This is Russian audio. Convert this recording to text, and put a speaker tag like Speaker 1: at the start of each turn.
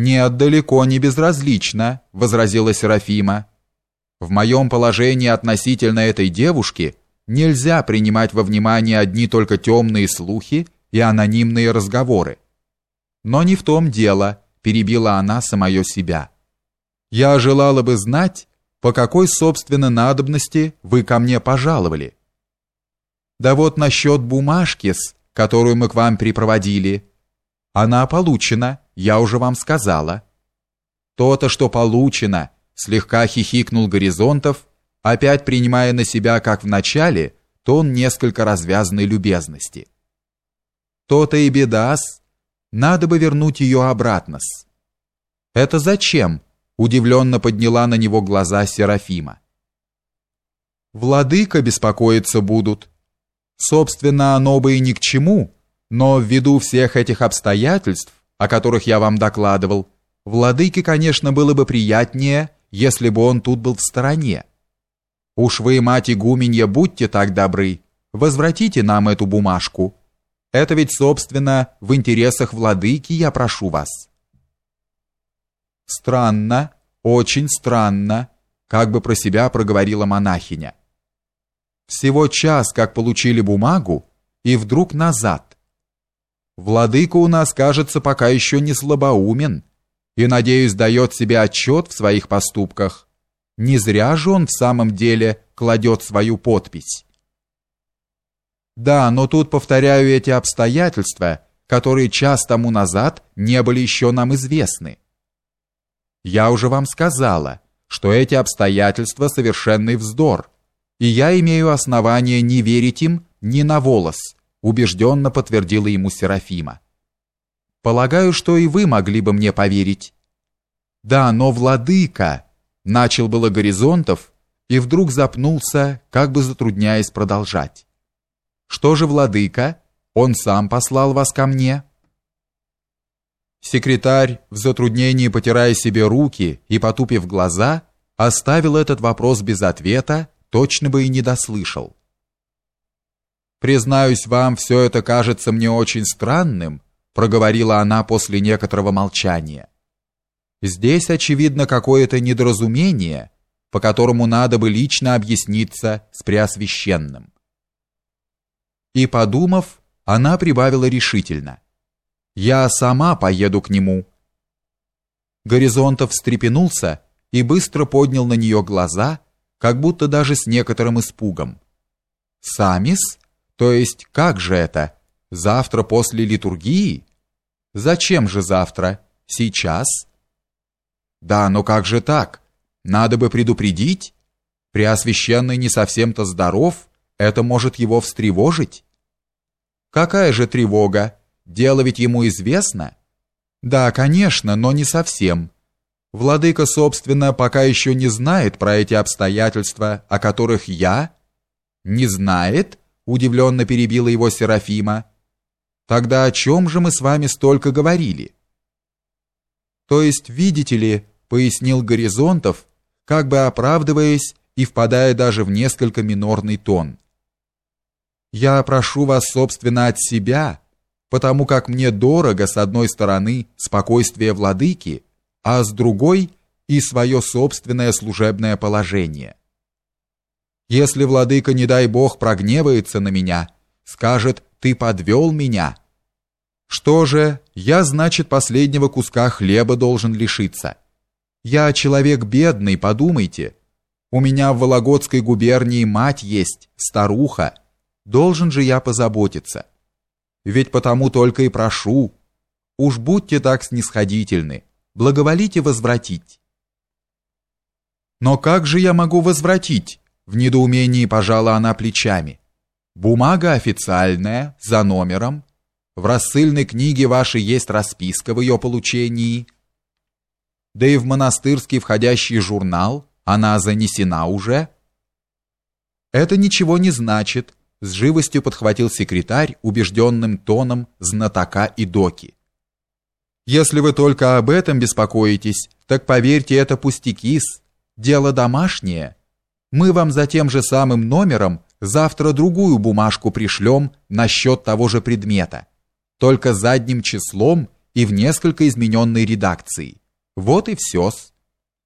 Speaker 1: «Нет, далеко не безразлично», — возразила Серафима. «В моем положении относительно этой девушки нельзя принимать во внимание одни только темные слухи и анонимные разговоры. Но не в том дело, перебила она самое себя. Я желала бы знать, по какой собственно надобности вы ко мне пожаловали. Да вот насчет бумажки, которую мы к вам припроводили. Она получена, я уже вам сказала. То-то, что получено, слегка хихикнул Горизонтов, опять принимая на себя, как в начале, тон несколько развязной любезности. То-то и беда-с. Надо бы вернуть ее обратно-с. Это зачем? Удивленно подняла на него глаза Серафима. Владыка беспокоиться будут. Собственно, оно бы и ни к чему, но ввиду всех этих обстоятельств, о которых я вам докладывал, владыке, конечно, было бы приятнее, если бы он тут был в стороне. Уж вы, мать игуменья, будьте так добры, возвратите нам эту бумажку. Это ведь, собственно, в интересах владыки, я прошу вас. Странно, очень странно, как бы про себя проговорила монахиня. Всего час, как получили бумагу, и вдруг назад. Владыка у нас, кажется, пока еще не слабоумен и, надеюсь, дает себе отчет в своих поступках. Не зря же он в самом деле кладет свою подпись. Да, но тут повторяю эти обстоятельства, которые час тому назад не были еще нам известны. Я уже вам сказала, что эти обстоятельства совершенный вздор, и я имею основание не верить им ни на волос, убежденно подтвердила ему Серафима. Полагаю, что и вы могли бы мне поверить. Да, но владыка начал было горизонтов и вдруг запнулся, как бы затрудняясь продолжать. Что же, владыка, он сам послал вас ко мне? Секретарь, в затруднении потирая себе руки и потупив глаза, оставил этот вопрос без ответа, точно бы и не дослышал. Признаюсь вам, все это кажется мне очень странным, проговорила она после некоторого молчания. Здесь очевидно какое-то недоразумение, по которому надо бы лично объясниться с Преосвященным. И, подумав, она прибавила решительно. «Я сама поеду к нему». Горизонтов встрепенулся и быстро поднял на нее глаза, как будто даже с некоторым испугом. «Самис? То есть как же это? Завтра после литургии? Зачем же завтра? Сейчас?» «Да, но как же так? Надо бы предупредить. Преосвященный не совсем-то здоров, это может его встревожить. Какая же тревога? Дело ведь ему известно. Да, конечно, но не совсем. Владыка, собственно, пока еще не знает про эти обстоятельства, о которых я... Не знает? Удивленно перебила его Серафима. Тогда о чем же мы с вами столько говорили? То есть, видите ли, пояснил Горизонтов, как бы оправдываясь и впадая даже в несколько минорный тон. Я прошу вас, собственно, от себя, потому как мне дорого, с одной стороны, спокойствие владыки, а с другой и свое собственное служебное положение. Если владыка, не дай бог, прогневается на меня, скажет «ты подвел меня», что же, я, значит, последнего куска хлеба должен лишиться. Я человек бедный, подумайте. У меня в Вологодской губернии мать есть, старуха, Должен же я позаботиться. Ведь потому только и прошу. Уж будьте так снисходительны, благоволите возвратить. Но как же я могу возвратить? В недоумении пожала она плечами. Бумага официальная, за номером. В рассыльной книге вашей есть расписка в ее получении. Да и в монастырский входящий журнал она занесена уже. Это ничего не значит, с живостью подхватил секретарь убежденным тоном знатока и доки. Если вы только об этом беспокоитесь, так поверьте, это пустяки-с, дело домашнее. Мы вам за тем же самым номером завтра другую бумажку пришлем насчет того же предмета, только задним числом и в несколько измененной редакции. Вот и все-с.